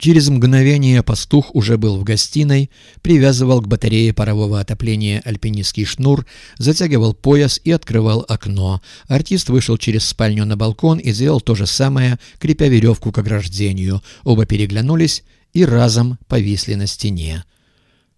Через мгновение пастух уже был в гостиной, привязывал к батарее парового отопления альпинистский шнур, затягивал пояс и открывал окно. Артист вышел через спальню на балкон и сделал то же самое, крепя веревку к ограждению. Оба переглянулись и разом повисли на стене.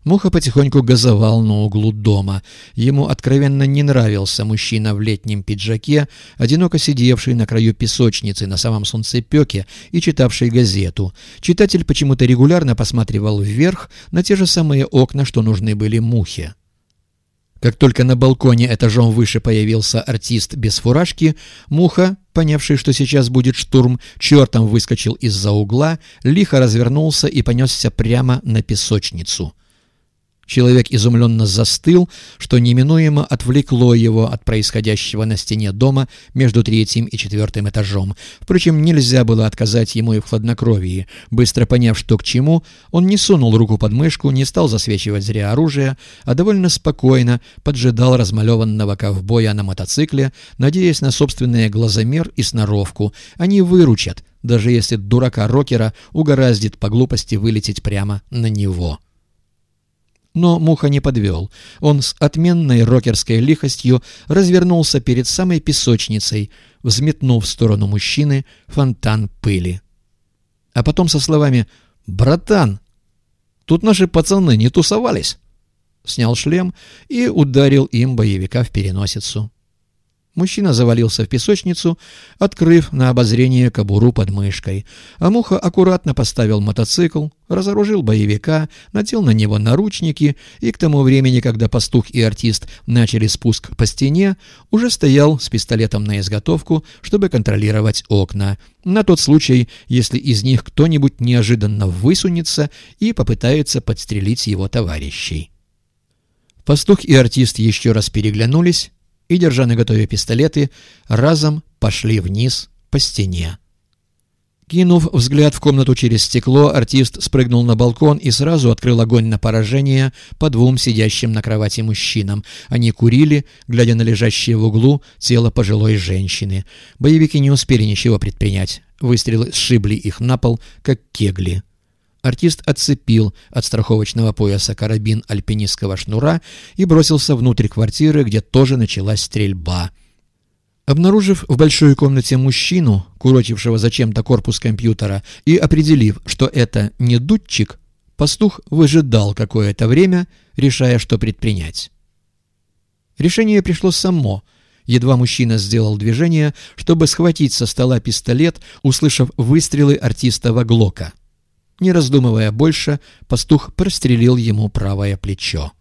Муха потихоньку газовал на углу дома. Ему откровенно не нравился мужчина в летнем пиджаке, одиноко сидевший на краю песочницы на самом солнцепеке и читавший газету. Читатель почему-то регулярно посматривал вверх на те же самые окна, что нужны были Мухе. Как только на балконе этажом выше появился артист без фуражки, Муха, понявший, что сейчас будет штурм, чертом выскочил из-за угла, лихо развернулся и понесся прямо на песочницу. Человек изумленно застыл, что неминуемо отвлекло его от происходящего на стене дома между третьим и четвертым этажом. Впрочем, нельзя было отказать ему и в хладнокровии. Быстро поняв, что к чему, он не сунул руку под мышку, не стал засвечивать зря оружие, а довольно спокойно поджидал размалеванного ковбоя на мотоцикле, надеясь на собственный глазомер и сноровку. Они выручат, даже если дурака-рокера угораздит по глупости вылететь прямо на него. Но Муха не подвел. Он с отменной рокерской лихостью развернулся перед самой песочницей, взметнув в сторону мужчины фонтан пыли. А потом со словами «Братан, тут наши пацаны не тусовались!» снял шлем и ударил им боевика в переносицу. Мужчина завалился в песочницу, открыв на обозрение кобуру под мышкой, а Муха аккуратно поставил мотоцикл, разоружил боевика, надел на него наручники и к тому времени, когда пастух и артист начали спуск по стене, уже стоял с пистолетом на изготовку, чтобы контролировать окна, на тот случай, если из них кто-нибудь неожиданно высунется и попытается подстрелить его товарищей. Пастух и артист еще раз переглянулись, и, держа наготове пистолеты, разом пошли вниз по стене. Кинув взгляд в комнату через стекло, артист спрыгнул на балкон и сразу открыл огонь на поражение по двум сидящим на кровати мужчинам. Они курили, глядя на лежащее в углу тело пожилой женщины. Боевики не успели ничего предпринять. Выстрелы сшибли их на пол, как кегли. Артист отцепил от страховочного пояса карабин альпинистского шнура и бросился внутрь квартиры, где тоже началась стрельба. Обнаружив в большой комнате мужчину, курочившего зачем-то корпус компьютера, и определив, что это не дудчик, пастух выжидал какое-то время, решая, что предпринять. Решение пришло само. Едва мужчина сделал движение, чтобы схватить со стола пистолет, услышав выстрелы артистова Глока. Не раздумывая больше, пастух прострелил ему правое плечо.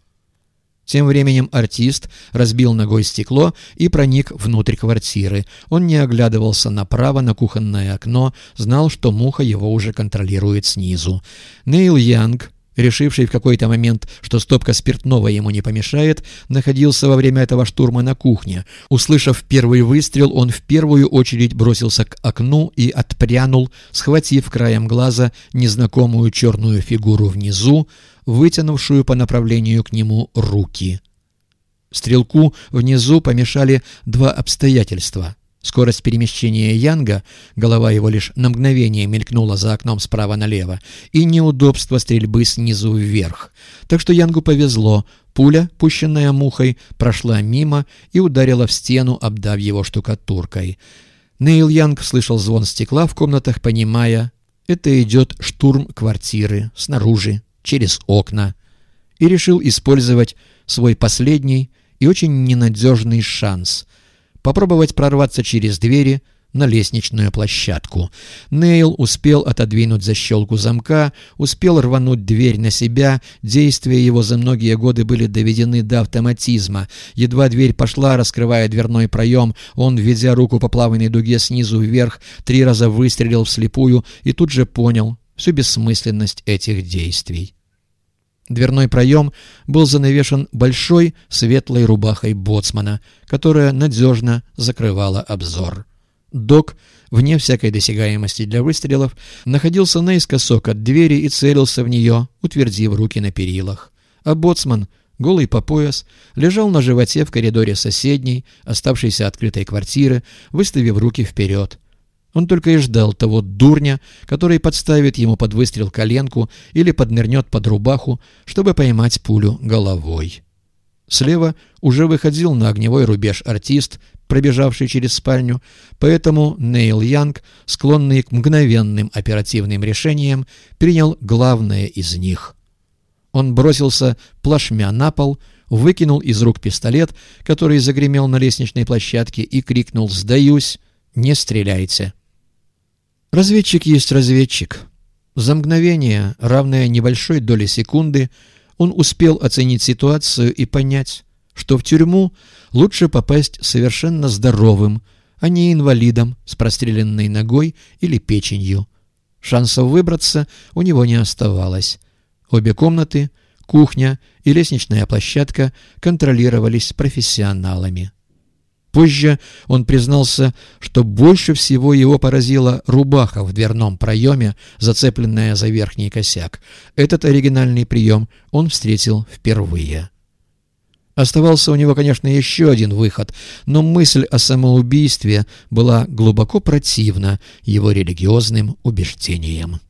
Тем временем артист разбил ногой стекло и проник внутрь квартиры. Он не оглядывался направо на кухонное окно, знал, что муха его уже контролирует снизу. Нейл Янг решивший в какой-то момент, что стопка спиртного ему не помешает, находился во время этого штурма на кухне. Услышав первый выстрел, он в первую очередь бросился к окну и отпрянул, схватив краем глаза незнакомую черную фигуру внизу, вытянувшую по направлению к нему руки. Стрелку внизу помешали два обстоятельства — Скорость перемещения Янга, голова его лишь на мгновение мелькнула за окном справа налево, и неудобство стрельбы снизу вверх. Так что Янгу повезло, пуля, пущенная мухой, прошла мимо и ударила в стену, обдав его штукатуркой. Нейл Янг слышал звон стекла в комнатах, понимая, это идет штурм квартиры, снаружи, через окна, и решил использовать свой последний и очень ненадежный шанс — попробовать прорваться через двери на лестничную площадку. Нейл успел отодвинуть защелку замка, успел рвануть дверь на себя, действия его за многие годы были доведены до автоматизма. Едва дверь пошла, раскрывая дверной проем, он, введя руку по плавной дуге снизу вверх, три раза выстрелил вслепую и тут же понял всю бессмысленность этих действий. Дверной проем был занавешен большой светлой рубахой боцмана, которая надежно закрывала обзор. Док, вне всякой досягаемости для выстрелов, находился наискосок от двери и целился в нее, утвердив руки на перилах. А боцман, голый по пояс, лежал на животе в коридоре соседней, оставшейся открытой квартиры, выставив руки вперед. Он только и ждал того дурня, который подставит ему под выстрел коленку или поднырнет под рубаху, чтобы поймать пулю головой. Слева уже выходил на огневой рубеж артист, пробежавший через спальню, поэтому Нейл Янг, склонный к мгновенным оперативным решениям, принял главное из них. Он бросился плашмя на пол, выкинул из рук пистолет, который загремел на лестничной площадке, и крикнул «Сдаюсь! Не стреляйте!» Разведчик есть разведчик. За мгновение, равное небольшой доле секунды, он успел оценить ситуацию и понять, что в тюрьму лучше попасть совершенно здоровым, а не инвалидом с простреленной ногой или печенью. Шансов выбраться у него не оставалось. Обе комнаты, кухня и лестничная площадка контролировались профессионалами. Позже он признался, что больше всего его поразила рубаха в дверном проеме, зацепленная за верхний косяк. Этот оригинальный прием он встретил впервые. Оставался у него, конечно, еще один выход, но мысль о самоубийстве была глубоко противна его религиозным убеждениям.